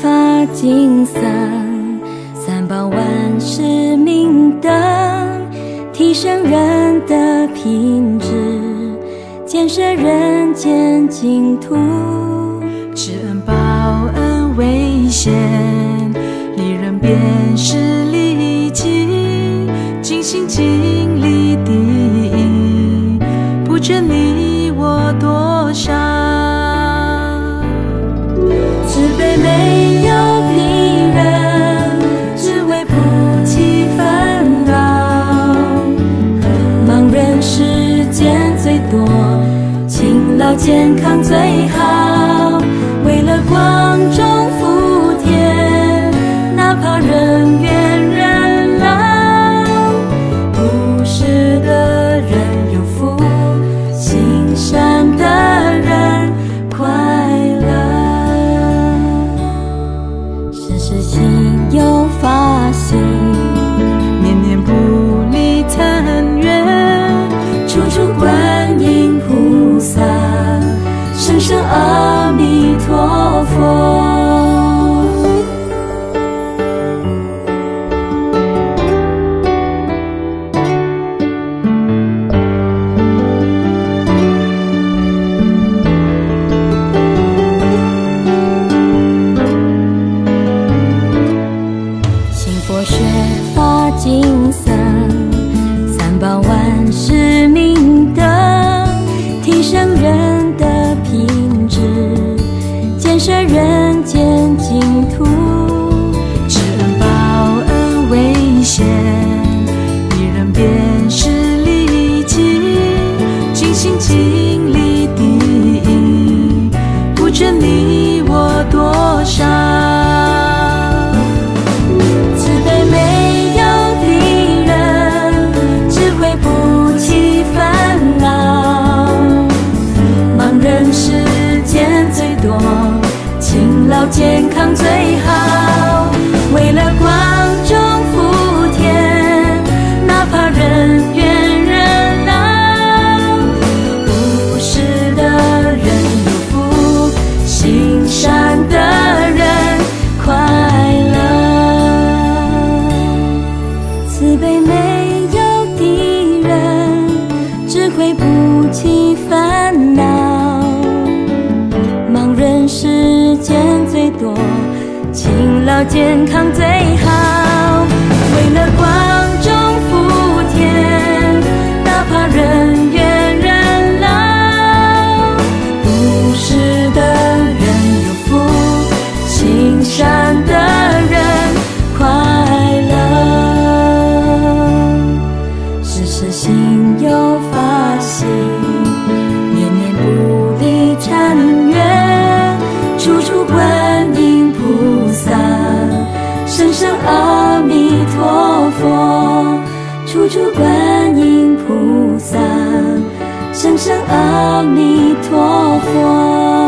发金僧，三宝万事明灯，提升人的品质，建设人间净土。知恩报恩为先，利人便是健康最好。时间最多，勤劳健康最好。为了光中福田，哪怕人怨人老。朴实的人有福，心善的人快乐。慈悲没有敌人，智慧不起烦要，健康最。南无阿弥陀佛。